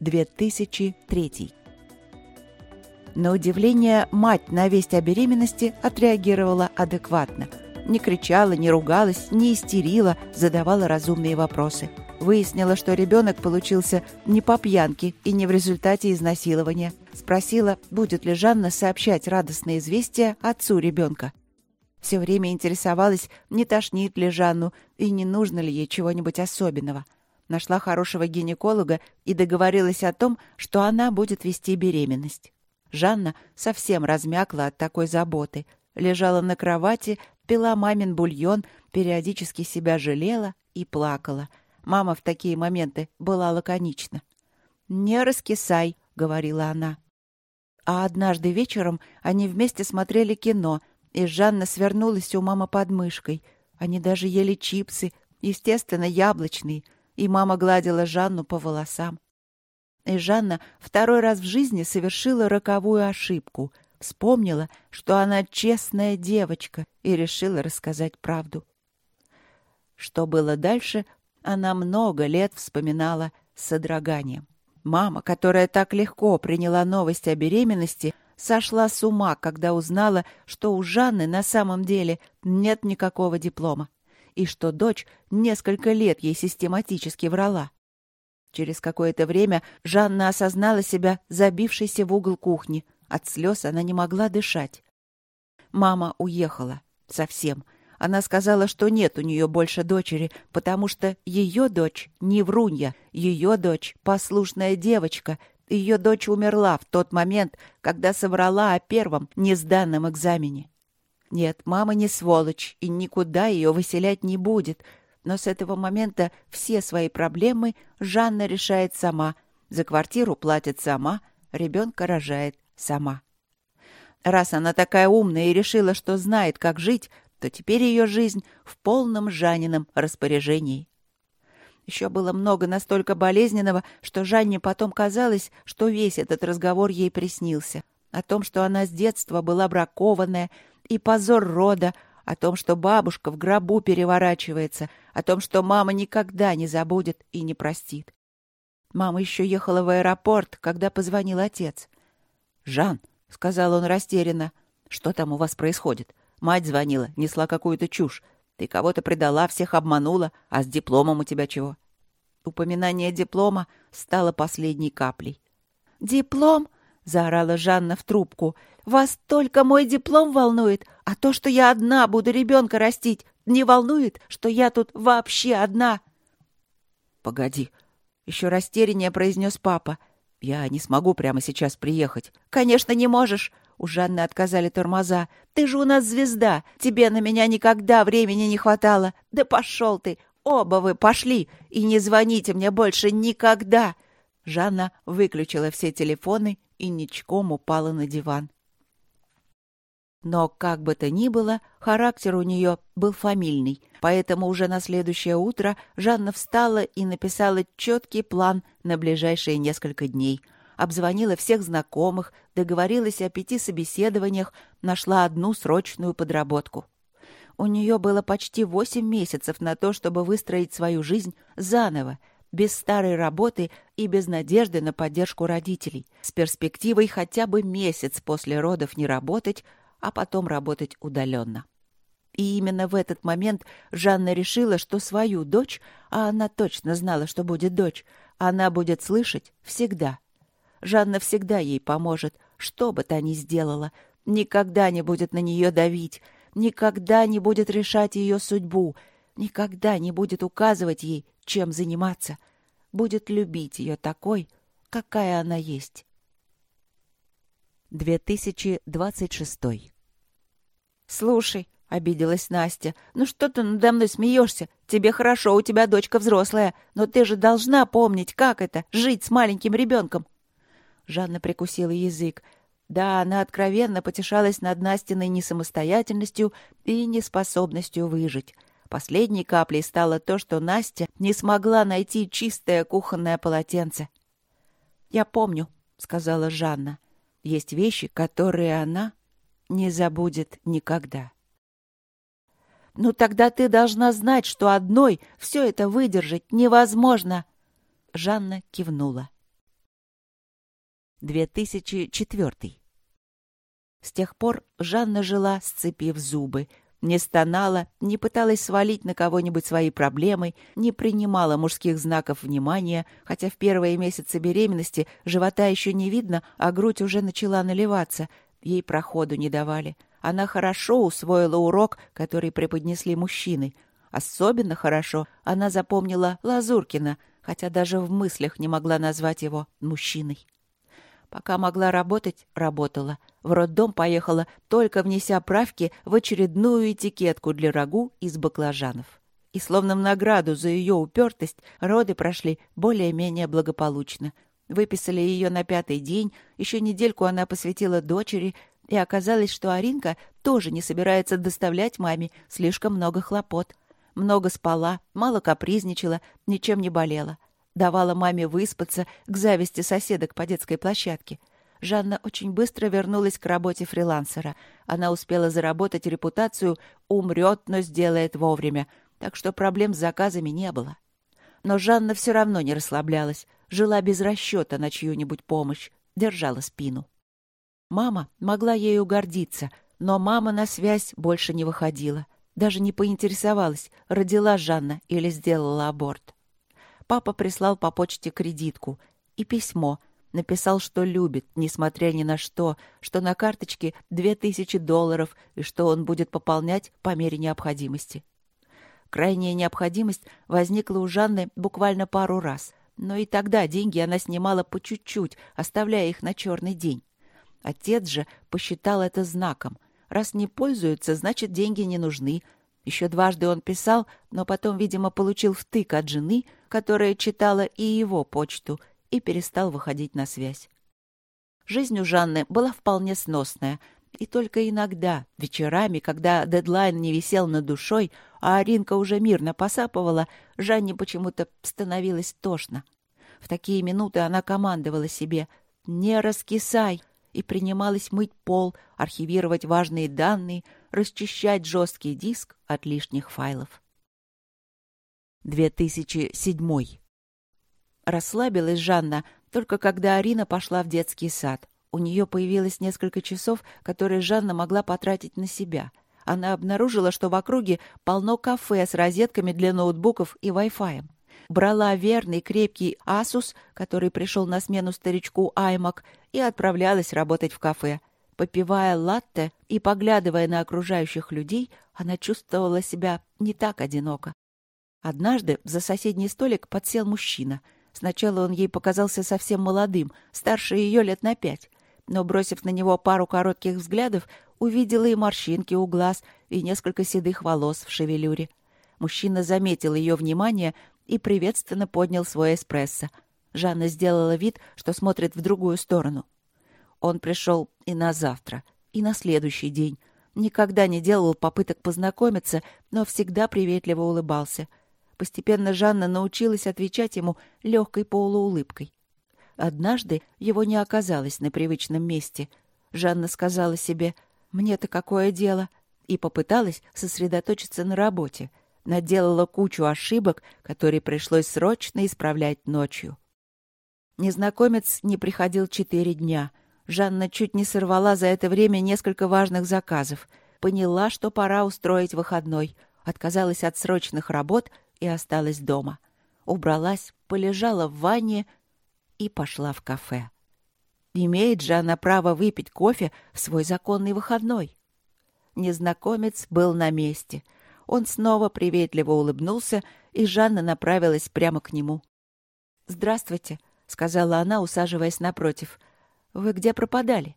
2003. На удивление, мать на весть о беременности отреагировала адекватно. Не кричала, не ругалась, не истерила, задавала разумные вопросы. Выяснила, что ребенок получился не по пьянке и не в результате изнасилования. Спросила, будет ли Жанна сообщать радостное известие отцу ребенка. Все время интересовалась, не тошнит ли Жанну и не нужно ли ей чего-нибудь особенного. Нашла хорошего гинеколога и договорилась о том, что она будет вести беременность. Жанна совсем размякла от такой заботы. Лежала на кровати, пила мамин бульон, периодически себя жалела и плакала. Мама в такие моменты была лаконична. «Не раскисай», — говорила она. А однажды вечером они вместе смотрели кино, и Жанна свернулась у мамы под мышкой. Они даже ели чипсы, естественно, яблочные, и мама гладила Жанну по волосам. И Жанна второй раз в жизни совершила роковую ошибку. Вспомнила, что она честная девочка, и решила рассказать правду. Что было дальше, она много лет вспоминала с содроганием. Мама, которая так легко приняла новость о беременности, сошла с ума, когда узнала, что у Жанны на самом деле нет никакого диплома, и что дочь несколько лет ей систематически врала. Через какое-то время Жанна осознала себя забившейся в угол кухни. От слез она не могла дышать. Мама уехала. Совсем. Она сказала, что нет у нее больше дочери, потому что ее дочь не врунья, ее дочь — послушная девочка, ее дочь умерла в тот момент, когда соврала о первом несданном экзамене. Нет, мама не сволочь и никуда ее выселять не будет, но с этого момента все свои проблемы Жанна решает сама. За квартиру платит сама, ребенка рожает сама. Раз она такая умная и решила, что знает, как жить, то теперь ее жизнь в полном Жанином распоряжении. Еще было много настолько болезненного, что Жанне потом казалось, что весь этот разговор ей приснился. О том, что она с детства была бракованная, и позор рода, о том, что бабушка в гробу переворачивается, о том, что мама никогда не забудет и не простит. Мама еще ехала в аэропорт, когда позвонил отец. «Жан», — сказал он растерянно, — «что там у вас происходит? Мать звонила, несла какую-то чушь. Ты кого-то предала, всех обманула, а с дипломом у тебя чего? Упоминание диплома стало последней каплей. «Диплом?» — заорала Жанна в трубку. «Вас только мой диплом волнует, а то, что я одна буду ребенка растить, не волнует, что я тут вообще одна?» «Погоди», — еще растеряннее произнес папа. «Я не смогу прямо сейчас приехать». «Конечно, не можешь. У Жанны отказали тормоза. «Ты же у нас звезда! Тебе на меня никогда времени не хватало! Да пошел ты! Оба вы пошли! И не звоните мне больше никогда!» Жанна выключила все телефоны и ничком упала на диван. Но, как бы то ни было, характер у нее был фамильный, поэтому уже на следующее утро Жанна встала и написала четкий план на ближайшие несколько дней — обзвонила всех знакомых, договорилась о пяти собеседованиях, нашла одну срочную подработку. У нее было почти восемь месяцев на то, чтобы выстроить свою жизнь заново, без старой работы и без надежды на поддержку родителей, с перспективой хотя бы месяц после родов не работать, а потом работать удаленно. И именно в этот момент Жанна решила, что свою дочь, а она точно знала, что будет дочь, она будет слышать всегда — Жанна всегда ей поможет, что бы та ни сделала. Никогда не будет на нее давить, никогда не будет решать ее судьбу, никогда не будет указывать ей, чем заниматься. Будет любить ее такой, какая она есть. 2026 «Слушай», — обиделась Настя, — «ну что ты надо мной смеешься? Тебе хорошо, у тебя дочка взрослая, но ты же должна помнить, как это — жить с маленьким ребенком. Жанна прикусила язык. Да, она откровенно потешалась над Настиной несамостоятельностью и неспособностью выжить. Последней каплей стало то, что Настя не смогла найти чистое кухонное полотенце. «Я помню», — сказала Жанна. «Есть вещи, которые она не забудет никогда». «Ну тогда ты должна знать, что одной все это выдержать невозможно!» Жанна кивнула. 2004. С тех пор Жанна жила, сцепив зубы, не стонала, не пыталась свалить на кого-нибудь свои проблемы, не принимала мужских знаков внимания, хотя в первые месяцы беременности живота еще не видно, а грудь уже начала наливаться. Ей проходу не давали. Она хорошо усвоила урок, который преподнесли мужчины. Особенно хорошо она запомнила Лазуркина, хотя даже в мыслях не могла назвать его мужчиной. Пока могла работать, работала. В роддом поехала, только внеся правки в очередную этикетку для рагу из баклажанов. И словно в награду за ее упертость роды прошли более-менее благополучно. Выписали ее на пятый день, еще недельку она посвятила дочери, и оказалось, что Аринка тоже не собирается доставлять маме слишком много хлопот. Много спала, мало капризничала, ничем не болела давала маме выспаться к зависти соседок по детской площадке. Жанна очень быстро вернулась к работе фрилансера. Она успела заработать репутацию «умрет, но сделает вовремя», так что проблем с заказами не было. Но Жанна все равно не расслаблялась, жила без расчета на чью-нибудь помощь, держала спину. Мама могла ею гордиться, но мама на связь больше не выходила. Даже не поинтересовалась, родила Жанна или сделала аборт папа прислал по почте кредитку и письмо. Написал, что любит, несмотря ни на что, что на карточке две тысячи долларов и что он будет пополнять по мере необходимости. Крайняя необходимость возникла у Жанны буквально пару раз, но и тогда деньги она снимала по чуть-чуть, оставляя их на черный день. Отец же посчитал это знаком. Раз не пользуются, значит, деньги не нужны, еще дважды он писал, но потом, видимо, получил втык от жены, которая читала и его почту, и перестал выходить на связь. Жизнь у Жанны была вполне сносная, и только иногда, вечерами, когда дедлайн не висел над душой, а Аринка уже мирно посапывала, Жанне почему-то становилось тошно. В такие минуты она командовала себе «Не раскисай!» и принималась мыть пол, архивировать важные данные, расчищать жесткий диск от лишних файлов. 2007. Расслабилась Жанна только когда Арина пошла в детский сад. У нее появилось несколько часов, которые Жанна могла потратить на себя. Она обнаружила, что в округе полно кафе с розетками для ноутбуков и Wi-Fi. Брала верный крепкий Asus, который пришел на смену старичку iMac, и отправлялась работать в кафе. Попивая латте и поглядывая на окружающих людей, она чувствовала себя не так одиноко. Однажды за соседний столик подсел мужчина. Сначала он ей показался совсем молодым, старше ее лет на пять. Но, бросив на него пару коротких взглядов, увидела и морщинки у глаз, и несколько седых волос в шевелюре. Мужчина заметил ее внимание и приветственно поднял свой эспрессо. Жанна сделала вид, что смотрит в другую сторону. Он пришел и на завтра, и на следующий день. Никогда не делал попыток познакомиться, но всегда приветливо улыбался. Постепенно Жанна научилась отвечать ему легкой полуулыбкой. Однажды его не оказалось на привычном месте. Жанна сказала себе «Мне-то какое дело?» и попыталась сосредоточиться на работе. Наделала кучу ошибок, которые пришлось срочно исправлять ночью. Незнакомец не приходил четыре дня — Жанна чуть не сорвала за это время несколько важных заказов. Поняла, что пора устроить выходной. Отказалась от срочных работ и осталась дома. Убралась, полежала в ванне и пошла в кафе. Имеет же она право выпить кофе в свой законный выходной. Незнакомец был на месте. Он снова приветливо улыбнулся, и Жанна направилась прямо к нему. «Здравствуйте», — сказала она, усаживаясь напротив. «Вы где пропадали?»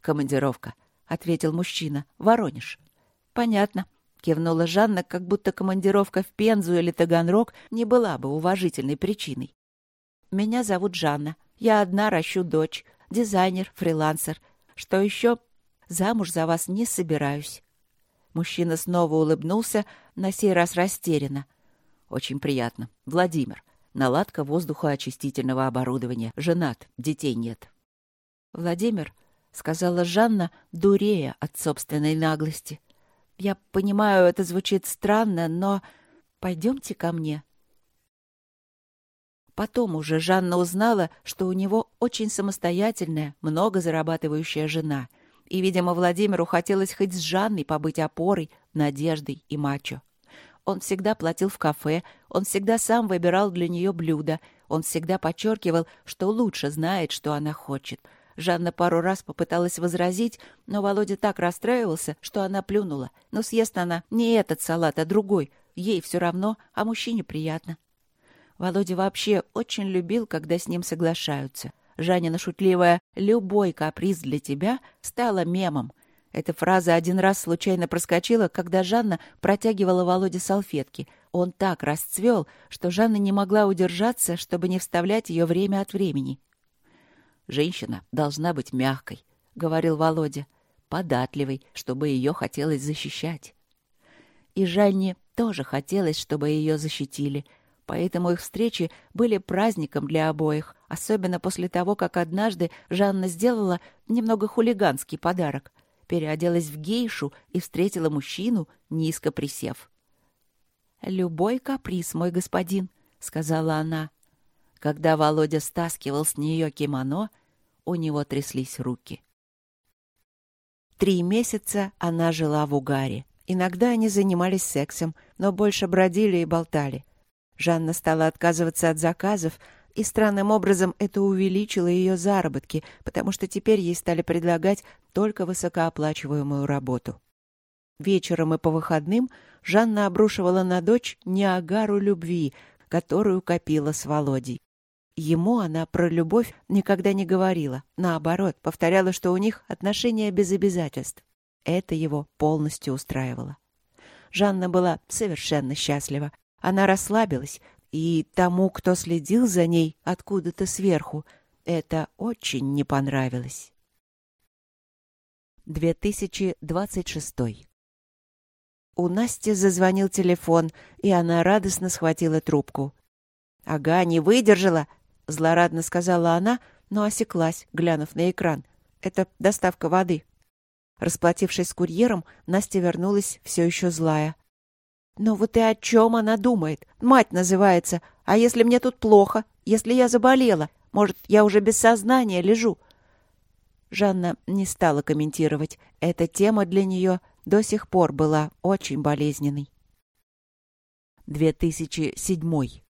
«Командировка», — ответил мужчина. «Воронеж». «Понятно», — кивнула Жанна, как будто командировка в Пензу или Таганрог не была бы уважительной причиной. «Меня зовут Жанна. Я одна ращу дочь. Дизайнер, фрилансер. Что еще? Замуж за вас не собираюсь». Мужчина снова улыбнулся, на сей раз растерянно. «Очень приятно. Владимир. Наладка воздухоочистительного оборудования. Женат. Детей нет. «Владимир», — сказала Жанна, дурея от собственной наглости, — «я понимаю, это звучит странно, но пойдемте ко мне». Потом уже Жанна узнала, что у него очень самостоятельная, много зарабатывающая жена. И, видимо, Владимиру хотелось хоть с Жанной побыть опорой, надеждой и мачо. Он всегда платил в кафе, он всегда сам выбирал для нее блюда, он всегда подчеркивал, что лучше знает, что она хочет. Жанна пару раз попыталась возразить, но Володя так расстраивался, что она плюнула. Но съест она не этот салат, а другой. Ей все равно, а мужчине приятно. Володя вообще очень любил, когда с ним соглашаются. Жанина шутливая «любой каприз для тебя» стала мемом. Эта фраза один раз случайно проскочила, когда Жанна протягивала Володе салфетки. Он так расцвел, что Жанна не могла удержаться, чтобы не вставлять ее время от времени. «Женщина должна быть мягкой», — говорил Володя, — «податливой, чтобы ее хотелось защищать». И Жанне тоже хотелось, чтобы ее защитили — Поэтому их встречи были праздником для обоих, особенно после того, как однажды Жанна сделала немного хулиганский подарок. Переоделась в гейшу и встретила мужчину, низко присев. «Любой каприз, мой господин», — сказала она. Когда Володя стаскивал с нее кимоно, у него тряслись руки. Три месяца она жила в угаре. Иногда они занимались сексом, но больше бродили и болтали. Жанна стала отказываться от заказов, и странным образом это увеличило ее заработки, потому что теперь ей стали предлагать только высокооплачиваемую работу. Вечером и по выходным Жанна обрушивала на дочь Ниагару любви, которую копила с Володей. Ему она про любовь никогда не говорила. Наоборот, повторяла, что у них отношения без обязательств. Это его полностью устраивало. Жанна была совершенно счастлива. Она расслабилась, и тому, кто следил за ней откуда-то сверху, это очень не понравилось. 2026 У Насти зазвонил телефон, и она радостно схватила трубку. «Ага, не выдержала!» — злорадно сказала она, но осеклась, глянув на экран. «Это доставка воды». Расплатившись с курьером, Настя вернулась все еще злая. Но вот и о чем она думает? Мать называется. А если мне тут плохо? Если я заболела? Может, я уже без сознания лежу?» Жанна не стала комментировать. Эта тема для нее до сих пор была очень болезненной. 2007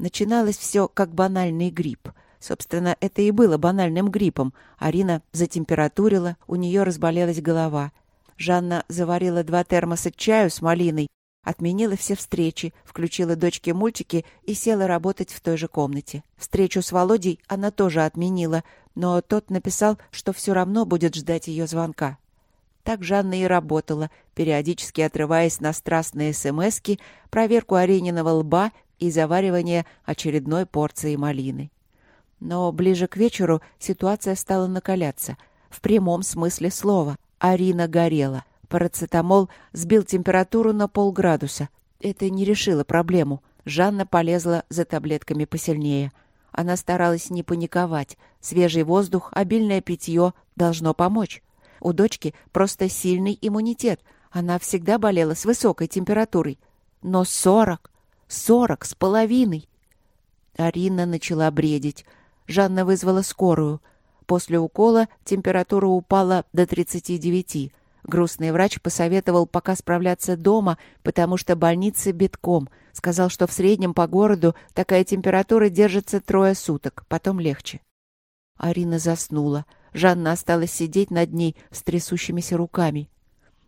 Начиналось все как банальный грипп. Собственно, это и было банальным гриппом. Арина затемпературила, у нее разболелась голова. Жанна заварила два термоса чаю с малиной, отменила все встречи, включила дочке мультики и села работать в той же комнате. Встречу с Володей она тоже отменила, но тот написал, что все равно будет ждать ее звонка. Так Жанна и работала, периодически отрываясь на страстные смски, проверку Арениного лба и заваривание очередной порции малины. Но ближе к вечеру ситуация стала накаляться, в прямом смысле слова — Арина горела. Парацетамол сбил температуру на полградуса. Это не решило проблему. Жанна полезла за таблетками посильнее. Она старалась не паниковать. Свежий воздух, обильное питье должно помочь. У дочки просто сильный иммунитет. Она всегда болела с высокой температурой. Но сорок! Сорок с половиной! Арина начала бредить. Жанна вызвала скорую. После укола температура упала до 39. Грустный врач посоветовал пока справляться дома, потому что больницы битком. Сказал, что в среднем по городу такая температура держится трое суток, потом легче. Арина заснула. Жанна осталась сидеть над ней с трясущимися руками.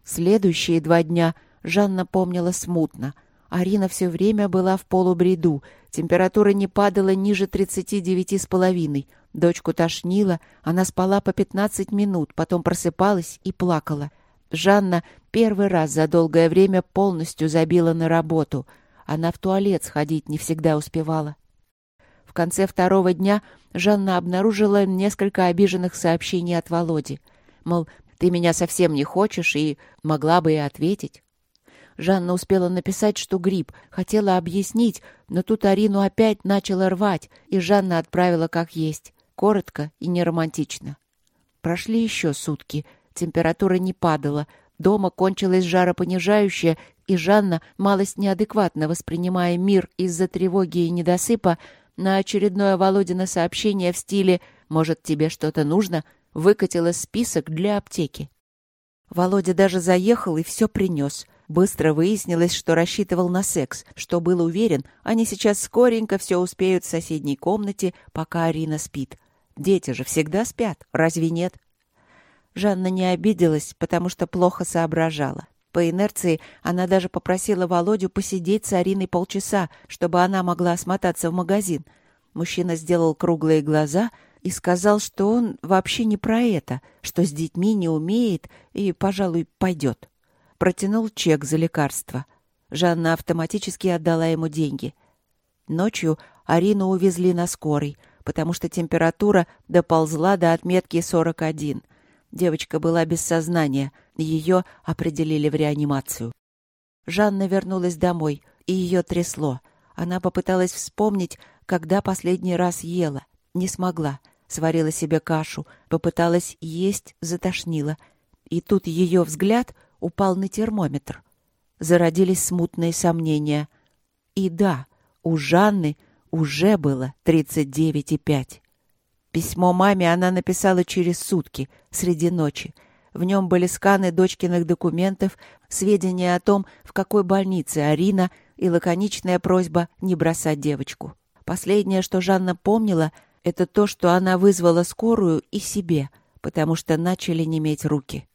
Следующие два дня Жанна помнила смутно. Арина все время была в полубреду. Температура не падала ниже 39 с половиной. Дочку тошнило, она спала по пятнадцать минут, потом просыпалась и плакала. Жанна первый раз за долгое время полностью забила на работу. Она в туалет сходить не всегда успевала. В конце второго дня Жанна обнаружила несколько обиженных сообщений от Володи. Мол, ты меня совсем не хочешь и могла бы и ответить. Жанна успела написать, что грипп, хотела объяснить, но тут Арину опять начала рвать, и Жанна отправила как есть коротко и неромантично. Прошли еще сутки. Температура не падала. Дома кончилось жаропонижающее, И Жанна, малость неадекватно воспринимая мир из-за тревоги и недосыпа, на очередное Володина сообщение в стиле «Может, тебе что-то нужно?» выкатила список для аптеки. Володя даже заехал и все принес. Быстро выяснилось, что рассчитывал на секс, что был уверен, они сейчас скоренько все успеют в соседней комнате, пока Арина спит. Дети же всегда спят, разве нет? Жанна не обиделась, потому что плохо соображала. По инерции она даже попросила Володю посидеть с Ариной полчаса, чтобы она могла смотаться в магазин. Мужчина сделал круглые глаза и сказал, что он вообще не про это, что с детьми не умеет и, пожалуй, пойдет протянул чек за лекарство. Жанна автоматически отдала ему деньги. Ночью Арину увезли на скорой, потому что температура доползла до отметки 41. Девочка была без сознания, ее определили в реанимацию. Жанна вернулась домой, и ее трясло. Она попыталась вспомнить, когда последний раз ела. Не смогла. Сварила себе кашу, попыталась есть, затошнила. И тут ее взгляд упал на термометр. Зародились смутные сомнения. И да, у Жанны уже было 39,5. Письмо маме она написала через сутки, среди ночи. В нем были сканы дочкиных документов, сведения о том, в какой больнице Арина, и лаконичная просьба не бросать девочку. Последнее, что Жанна помнила, это то, что она вызвала скорую и себе, потому что начали неметь руки.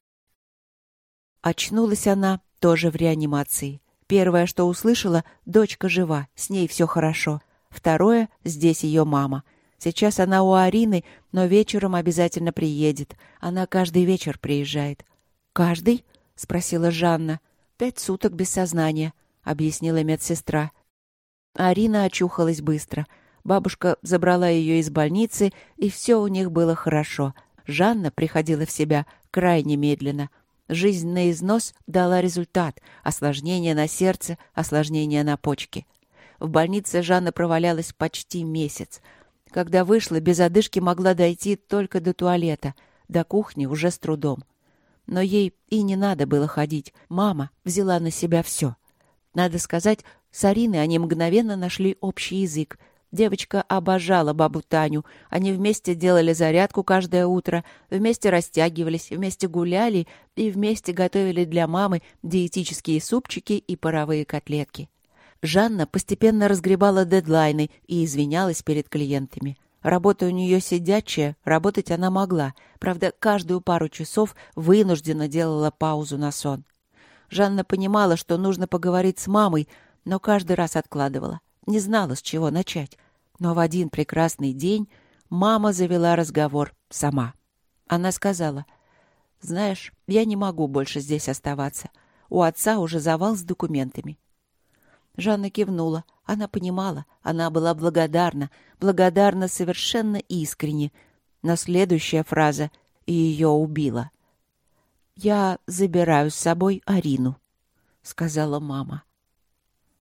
Очнулась она тоже в реанимации. Первое, что услышала, дочка жива, с ней все хорошо. Второе, здесь ее мама. Сейчас она у Арины, но вечером обязательно приедет. Она каждый вечер приезжает. «Каждый?» — спросила Жанна. «Пять суток без сознания», — объяснила медсестра. Арина очухалась быстро. Бабушка забрала ее из больницы, и все у них было хорошо. Жанна приходила в себя крайне медленно — Жизнь на износ дала результат. Осложнение на сердце, осложнение на почке. В больнице Жанна провалялась почти месяц. Когда вышла, без одышки могла дойти только до туалета, до кухни уже с трудом. Но ей и не надо было ходить. Мама взяла на себя все. Надо сказать, с Ариной они мгновенно нашли общий язык, Девочка обожала бабу Таню. Они вместе делали зарядку каждое утро, вместе растягивались, вместе гуляли и вместе готовили для мамы диетические супчики и паровые котлетки. Жанна постепенно разгребала дедлайны и извинялась перед клиентами. Работа у нее сидячая, работать она могла. Правда, каждую пару часов вынужденно делала паузу на сон. Жанна понимала, что нужно поговорить с мамой, но каждый раз откладывала не знала, с чего начать. Но в один прекрасный день мама завела разговор сама. Она сказала, «Знаешь, я не могу больше здесь оставаться. У отца уже завал с документами». Жанна кивнула. Она понимала, она была благодарна, благодарна совершенно искренне. Но следующая фраза ее убила. «Я забираю с собой Арину», — сказала мама.